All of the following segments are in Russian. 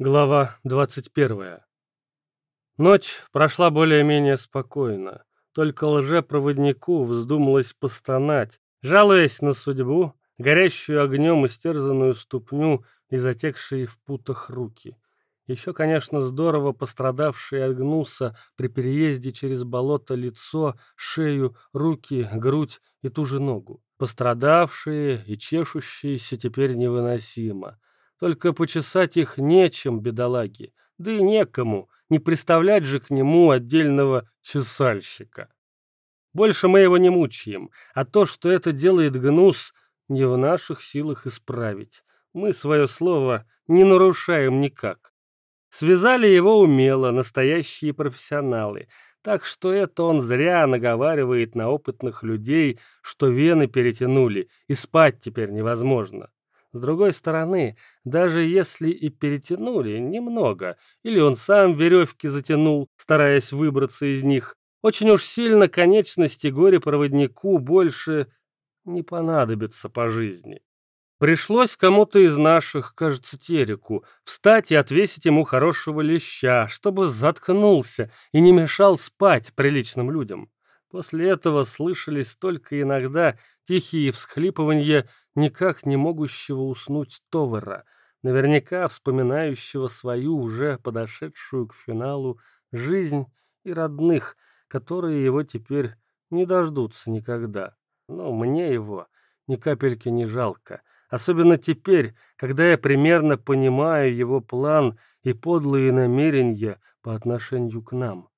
Глава 21. Ночь прошла более-менее спокойно. Только лже-проводнику вздумалось постонать, жалуясь на судьбу, горящую огнем истерзанную ступню и затекшие в путах руки. Еще, конечно, здорово пострадавшие от гнуса при переезде через болото лицо, шею, руки, грудь и ту же ногу. Пострадавшие и чешущиеся теперь невыносимо. Только почесать их нечем, бедолаги, да и некому, не представлять же к нему отдельного чесальщика. Больше мы его не мучаем, а то, что это делает гнус, не в наших силах исправить. Мы свое слово не нарушаем никак. Связали его умело, настоящие профессионалы, так что это он зря наговаривает на опытных людей, что вены перетянули, и спать теперь невозможно. С другой стороны, даже если и перетянули немного, или он сам веревки затянул, стараясь выбраться из них, очень уж сильно конечности горе-проводнику больше не понадобится по жизни. Пришлось кому-то из наших, кажется, Тереку, встать и отвесить ему хорошего леща, чтобы заткнулся и не мешал спать приличным людям. После этого слышались только иногда тихие всхлипывания никак не могущего уснуть Товара, наверняка вспоминающего свою уже подошедшую к финалу жизнь и родных, которые его теперь не дождутся никогда. Но мне его ни капельки не жалко, особенно теперь, когда я примерно понимаю его план и подлые намерения по отношению к нам.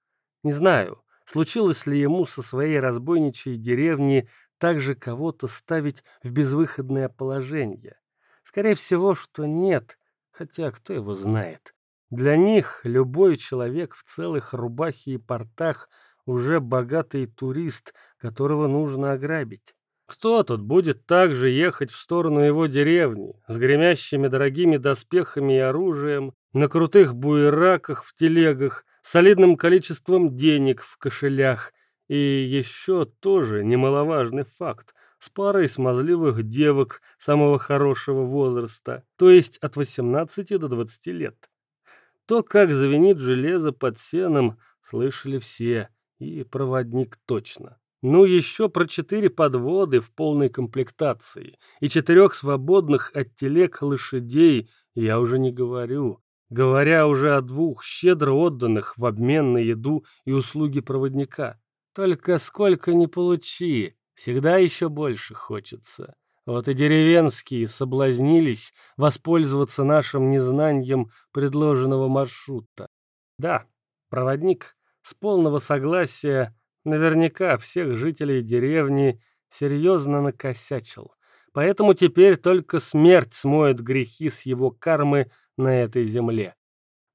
Не знаю, Случилось ли ему со своей разбойничьей деревни также кого-то ставить в безвыходное положение? Скорее всего, что нет, хотя кто его знает. Для них любой человек в целых рубахе и портах уже богатый турист, которого нужно ограбить. Кто тут будет также ехать в сторону его деревни с гремящими дорогими доспехами и оружием, на крутых буераках в телегах, солидным количеством денег в кошелях и еще тоже немаловажный факт с парой смазливых девок самого хорошего возраста, то есть от 18 до 20 лет. То, как звенит железо под сеном, слышали все, и проводник точно. Ну, еще про четыре подводы в полной комплектации и четырех свободных от телег лошадей я уже не говорю говоря уже о двух, щедро отданных в обмен на еду и услуги проводника. Только сколько ни получи, всегда еще больше хочется. Вот и деревенские соблазнились воспользоваться нашим незнанием предложенного маршрута. Да, проводник с полного согласия наверняка всех жителей деревни серьезно накосячил. Поэтому теперь только смерть смоет грехи с его кармы на этой земле.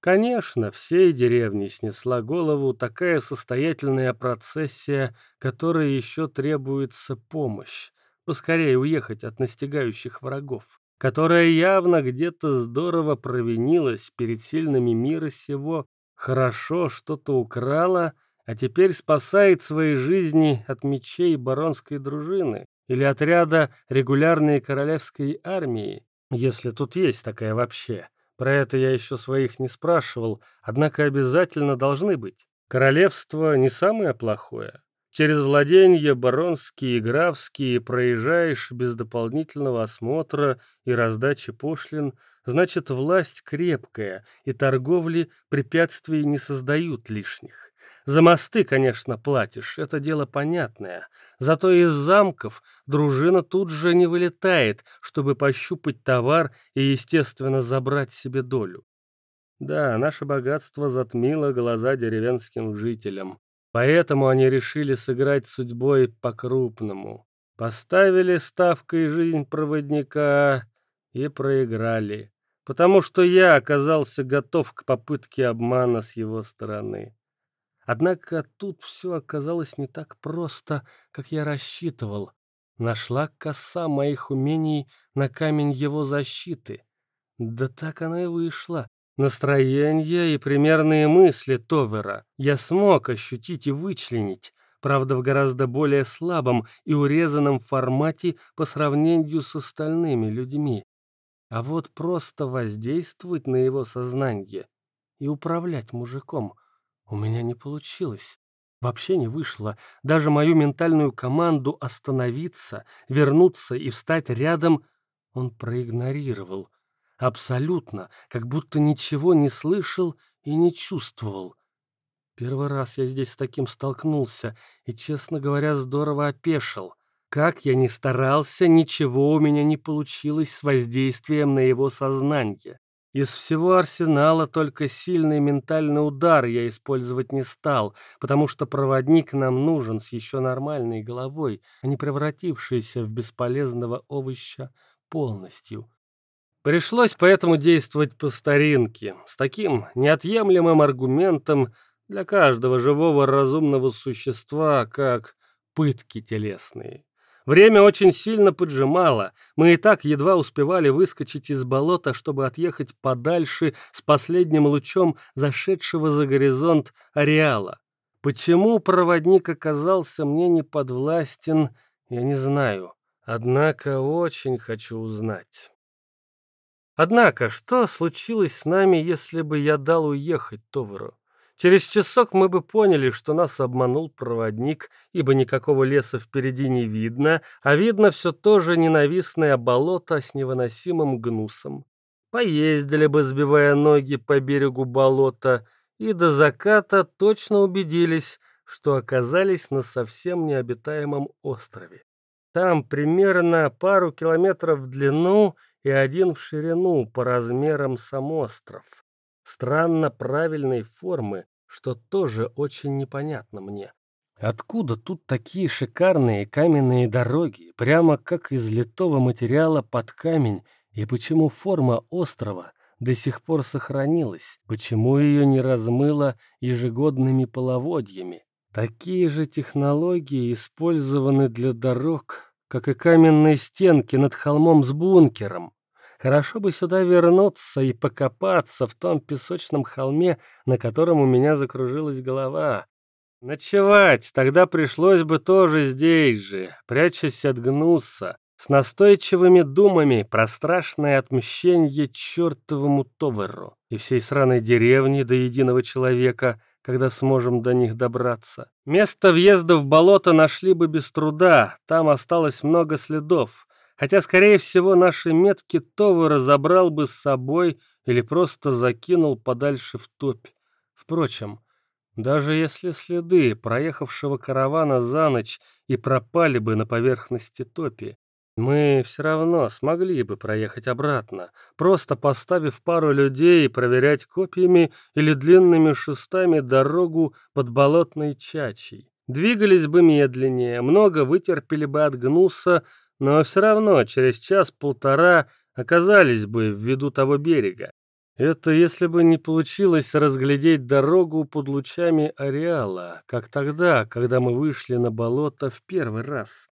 Конечно, всей деревне снесла голову такая состоятельная процессия, которой еще требуется помощь, поскорее уехать от настигающих врагов, которая явно где-то здорово провинилась перед сильными мира сего, хорошо что-то украла, а теперь спасает свои жизни от мечей баронской дружины или отряда регулярной королевской армии, если тут есть такая вообще. Про это я еще своих не спрашивал, однако обязательно должны быть. Королевство не самое плохое. Через владения баронские и графские проезжаешь без дополнительного осмотра и раздачи пошлин, значит, власть крепкая, и торговли препятствий не создают лишних. За мосты, конечно, платишь, это дело понятное. Зато из замков дружина тут же не вылетает, чтобы пощупать товар и, естественно, забрать себе долю. Да, наше богатство затмило глаза деревенским жителям. Поэтому они решили сыграть судьбой по-крупному. Поставили ставкой жизнь проводника и проиграли. Потому что я оказался готов к попытке обмана с его стороны. Однако тут все оказалось не так просто, как я рассчитывал. Нашла коса моих умений на камень его защиты. Да так она и вышла. Настроение и примерные мысли Товера я смог ощутить и вычленить, правда в гораздо более слабом и урезанном формате по сравнению с остальными людьми. А вот просто воздействовать на его сознание и управлять мужиком у меня не получилось. Вообще не вышло. Даже мою ментальную команду остановиться, вернуться и встать рядом он проигнорировал. Абсолютно, как будто ничего не слышал и не чувствовал. Первый раз я здесь с таким столкнулся и, честно говоря, здорово опешил. Как я ни старался, ничего у меня не получилось с воздействием на его сознание. Из всего арсенала только сильный ментальный удар я использовать не стал, потому что проводник нам нужен с еще нормальной головой, а не превратившийся в бесполезного овоща полностью. Пришлось поэтому действовать по старинке, с таким неотъемлемым аргументом для каждого живого разумного существа, как пытки телесные. Время очень сильно поджимало. Мы и так едва успевали выскочить из болота, чтобы отъехать подальше с последним лучом зашедшего за горизонт ареала. Почему проводник оказался мне не подвластен, я не знаю. Однако очень хочу узнать. Однако, что случилось с нами, если бы я дал уехать Товару? Через часок мы бы поняли, что нас обманул проводник, ибо никакого леса впереди не видно, а видно все то же ненавистное болото с невыносимым гнусом. Поездили бы, сбивая ноги по берегу болота, и до заката точно убедились, что оказались на совсем необитаемом острове. Там примерно пару километров в длину и один в ширину по размерам сам остров странно правильной формы, что тоже очень непонятно мне. Откуда тут такие шикарные каменные дороги, прямо как из литого материала под камень, и почему форма острова до сих пор сохранилась, почему ее не размыло ежегодными половодьями? Такие же технологии использованы для дорог, как и каменные стенки над холмом с бункером. Хорошо бы сюда вернуться и покопаться в том песочном холме, на котором у меня закружилась голова. Ночевать тогда пришлось бы тоже здесь же, прячась от гнуса, с настойчивыми думами про страшное отмщение чертовому Товеру и всей сраной деревни до единого человека, когда сможем до них добраться. Место въезда в болото нашли бы без труда, там осталось много следов хотя, скорее всего, наши метки Това разобрал бы с собой или просто закинул подальше в топь. Впрочем, даже если следы проехавшего каравана за ночь и пропали бы на поверхности топи, мы все равно смогли бы проехать обратно, просто поставив пару людей проверять копьями или длинными шестами дорогу под болотной чачей. Двигались бы медленнее, много вытерпели бы от гнуса, но все равно через час-полтора оказались бы в виду того берега. Это если бы не получилось разглядеть дорогу под лучами ареала, как тогда, когда мы вышли на болото в первый раз.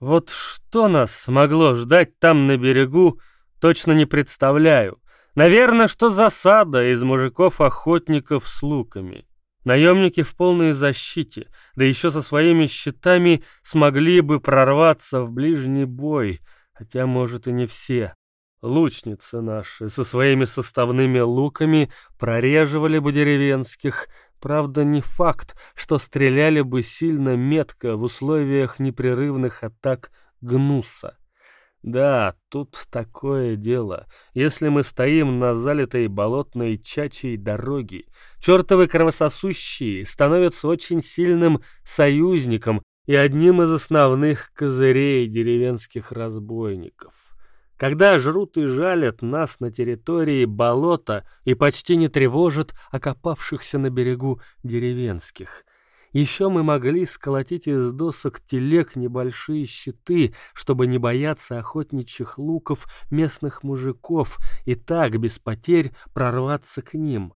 Вот что нас могло ждать там на берегу, точно не представляю. Наверное, что засада из мужиков-охотников с луками. Наемники в полной защите, да еще со своими щитами смогли бы прорваться в ближний бой, хотя, может, и не все. Лучницы наши со своими составными луками прореживали бы деревенских, правда, не факт, что стреляли бы сильно метко в условиях непрерывных атак гнуса. Да, тут такое дело. Если мы стоим на залитой болотной чачей дороге, чертовы кровососущие становятся очень сильным союзником и одним из основных козырей деревенских разбойников. Когда жрут и жалят нас на территории болота и почти не тревожат окопавшихся на берегу деревенских – еще мы могли сколотить из досок телег небольшие щиты, чтобы не бояться охотничьих луков местных мужиков и так без потерь прорваться к ним.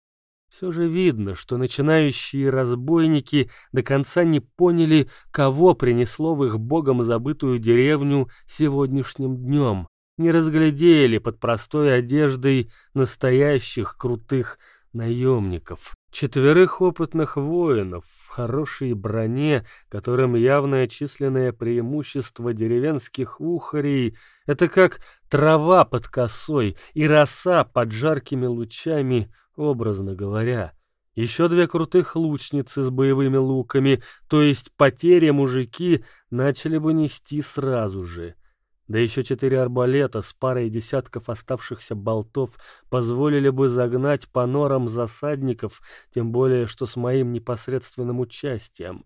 Все же видно, что начинающие разбойники до конца не поняли, кого принесло в их богом забытую деревню сегодняшним днем. Не разглядели под простой одеждой настоящих крутых наемников. Четверых опытных воинов в хорошей броне, которым явное численное преимущество деревенских ухарей — это как трава под косой и роса под жаркими лучами, образно говоря. Еще две крутых лучницы с боевыми луками, то есть потери мужики начали бы нести сразу же. Да еще четыре арбалета с парой десятков оставшихся болтов позволили бы загнать по норам засадников, тем более что с моим непосредственным участием.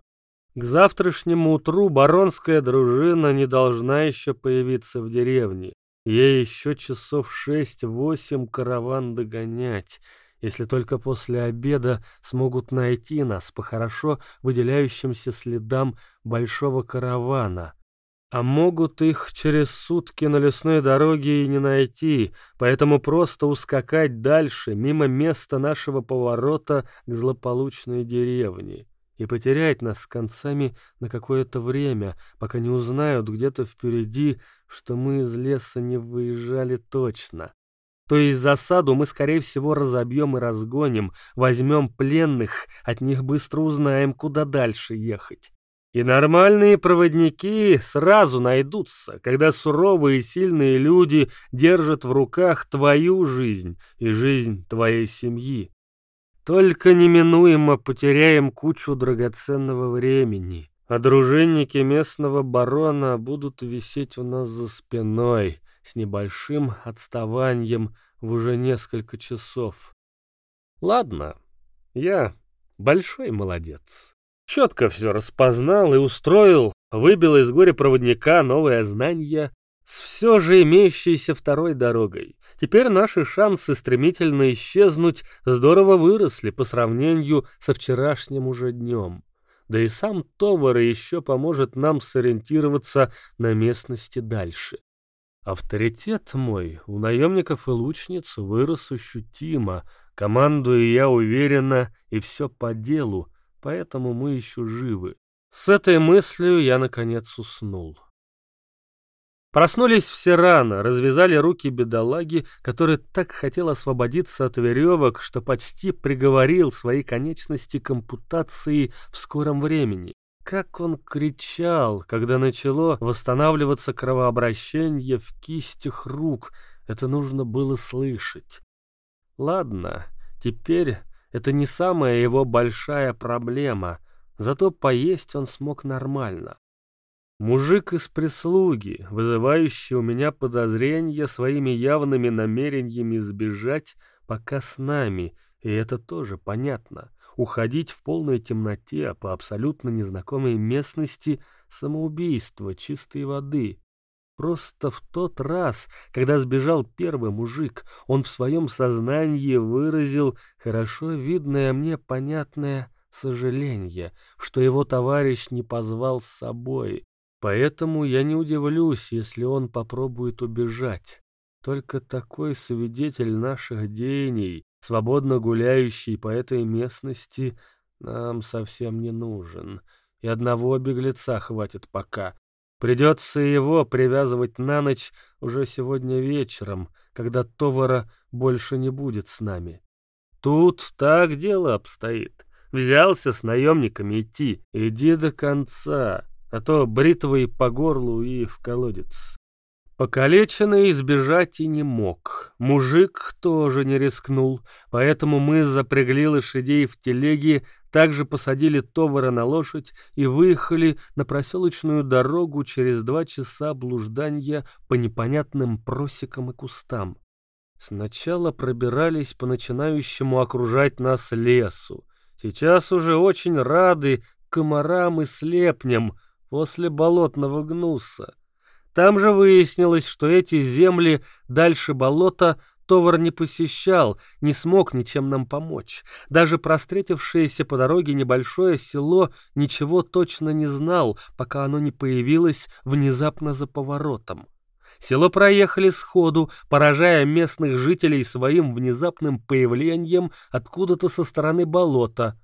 К завтрашнему утру баронская дружина не должна еще появиться в деревне. Ей еще часов шесть-восемь караван догонять, если только после обеда смогут найти нас по хорошо выделяющимся следам большого каравана, а могут их через сутки на лесной дороге и не найти, поэтому просто ускакать дальше, мимо места нашего поворота к злополучной деревне, и потерять нас с концами на какое-то время, пока не узнают где-то впереди, что мы из леса не выезжали точно. То есть засаду мы, скорее всего, разобьем и разгоним, возьмем пленных, от них быстро узнаем, куда дальше ехать. И нормальные проводники сразу найдутся, когда суровые и сильные люди держат в руках твою жизнь и жизнь твоей семьи. Только неминуемо потеряем кучу драгоценного времени, а дружинники местного барона будут висеть у нас за спиной с небольшим отставанием в уже несколько часов. Ладно, я большой молодец. Четко все распознал и устроил, выбил из горя проводника новое знание с все же имеющейся второй дорогой. Теперь наши шансы стремительно исчезнуть здорово выросли по сравнению со вчерашним уже днем. Да и сам Товар еще поможет нам сориентироваться на местности дальше. Авторитет мой у наемников и лучниц вырос ощутимо, командую я уверенно и все по делу, поэтому мы еще живы. С этой мыслью я, наконец, уснул. Проснулись все рано, развязали руки бедолаги, который так хотел освободиться от веревок, что почти приговорил свои конечности к ампутации в скором времени. Как он кричал, когда начало восстанавливаться кровообращение в кистях рук, это нужно было слышать. Ладно, теперь это не самая его большая проблема, зато поесть он смог нормально. Мужик из прислуги, вызывающий у меня подозрения своими явными намерениями сбежать, пока с нами, и это тоже понятно. Уходить в полной темноте по абсолютно незнакомой местности — самоубийство чистой воды. Просто в тот раз, когда сбежал первый мужик, он в своем сознании выразил хорошо видное мне понятное сожаление, что его товарищ не позвал с собой. Поэтому я не удивлюсь, если он попробует убежать. Только такой свидетель наших деяний, свободно гуляющий по этой местности, нам совсем не нужен. И одного беглеца хватит пока. Придется его привязывать на ночь уже сегодня вечером, когда Товара больше не будет с нами. Тут так дело обстоит. Взялся с наемниками идти. Иди до конца, а то бритвой по горлу и в колодец. Покалеченный избежать и не мог. Мужик тоже не рискнул, поэтому мы запрягли лошадей в телеги, также посадили товара на лошадь и выехали на проселочную дорогу через два часа блуждания по непонятным просекам и кустам. Сначала пробирались по начинающему окружать нас лесу. Сейчас уже очень рады комарам и слепням после болотного гнуса. Там же выяснилось, что эти земли дальше болота Товар не посещал, не смог ничем нам помочь. Даже простретившееся по дороге небольшое село ничего точно не знал, пока оно не появилось внезапно за поворотом. Село проехали сходу, поражая местных жителей своим внезапным появлением откуда-то со стороны болота.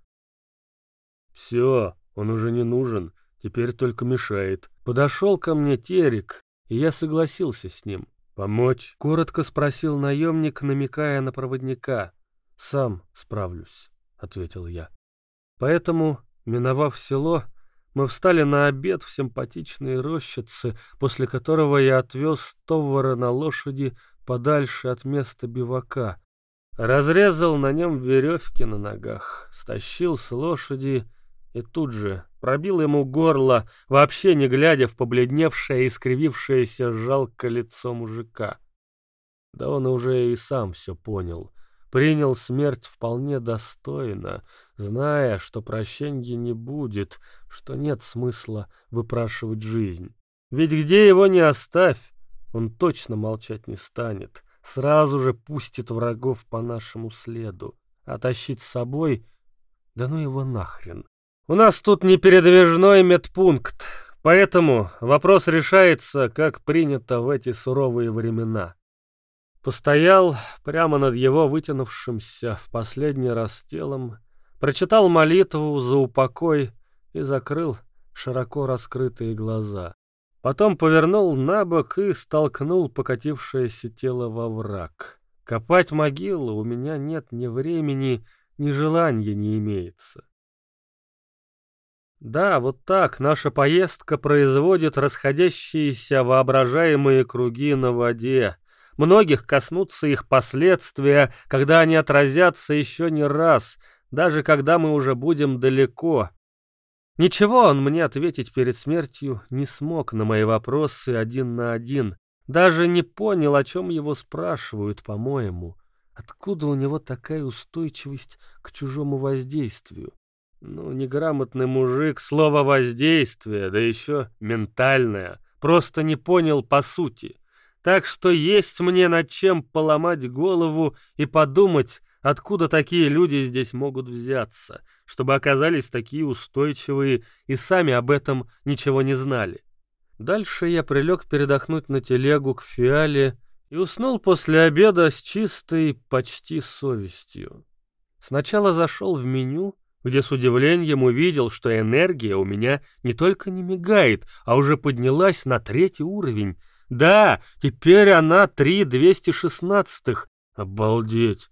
«Все, он уже не нужен, теперь только мешает», Подошел ко мне Терек, и я согласился с ним. «Помочь?» — коротко спросил наемник, намекая на проводника. «Сам справлюсь», — ответил я. Поэтому, миновав село, мы встали на обед в симпатичные рощицы, после которого я отвез товара на лошади подальше от места бивака. Разрезал на нем веревки на ногах, стащил с лошади и тут же пробил ему горло, вообще не глядя в побледневшее и искривившееся жалко лицо мужика. Да он уже и сам все понял. Принял смерть вполне достойно, зная, что прощенья не будет, что нет смысла выпрашивать жизнь. Ведь где его не оставь, он точно молчать не станет, сразу же пустит врагов по нашему следу, а тащить с собой, да ну его нахрен. У нас тут не передвижной медпункт, поэтому вопрос решается, как принято в эти суровые времена. Постоял прямо над его вытянувшимся в последний раз телом, прочитал молитву за упокой и закрыл широко раскрытые глаза. Потом повернул на бок и столкнул покатившееся тело во враг. Копать могилу у меня нет ни времени, ни желания не имеется. Да, вот так наша поездка производит расходящиеся воображаемые круги на воде, Многих коснутся их последствия, когда они отразятся еще не раз, даже когда мы уже будем далеко. Ничего он мне ответить перед смертью не смог на мои вопросы один на один. Даже не понял, о чем его спрашивают, по-моему. Откуда у него такая устойчивость к чужому воздействию? Ну, неграмотный мужик, слово «воздействие», да еще ментальное. Просто не понял по сути. Так что есть мне над чем поломать голову и подумать, откуда такие люди здесь могут взяться, чтобы оказались такие устойчивые и сами об этом ничего не знали. Дальше я прилег передохнуть на телегу к фиале и уснул после обеда с чистой почти совестью. Сначала зашел в меню, где с удивлением увидел, что энергия у меня не только не мигает, а уже поднялась на третий уровень, да, теперь она три двести шестнадцатых. Обалдеть!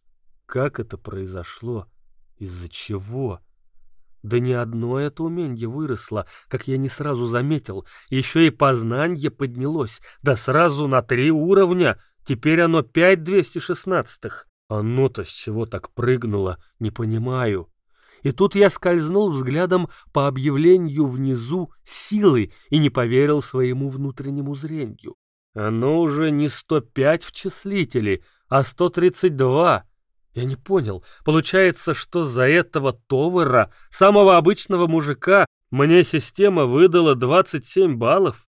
Как это произошло? Из-за чего? Да не одно это умение выросло, как я не сразу заметил. Еще и познание поднялось. Да сразу на три уровня. Теперь оно пять двести шестнадцатых. Оно-то с чего так прыгнуло, не понимаю. И тут я скользнул взглядом по объявлению внизу силы и не поверил своему внутреннему зрению. Оно уже не 105 в числителе, а 132. Я не понял. Получается, что за этого товара, самого обычного мужика, мне система выдала 27 баллов?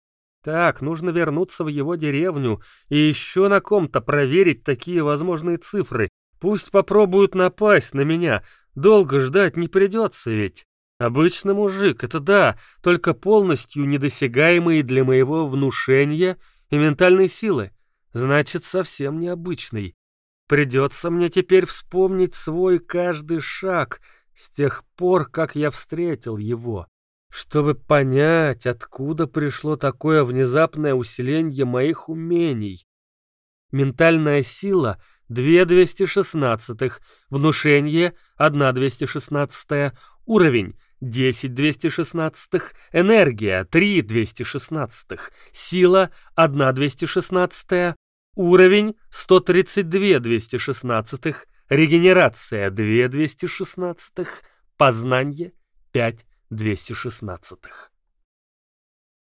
Так, нужно вернуться в его деревню и еще на ком-то проверить такие возможные цифры. Пусть попробуют напасть на меня. Долго ждать не придется ведь. Обычный мужик, это да, только полностью недосягаемый для моего внушения — и ментальной силы, значит, совсем необычный. Придется мне теперь вспомнить свой каждый шаг с тех пор, как я встретил его, чтобы понять, откуда пришло такое внезапное усиление моих умений. Ментальная сила — 2216, внушение — 1216, уровень 10 216, энергия 3 216, сила 1 216, уровень 132 216, регенерация 2 216, познание 5 216.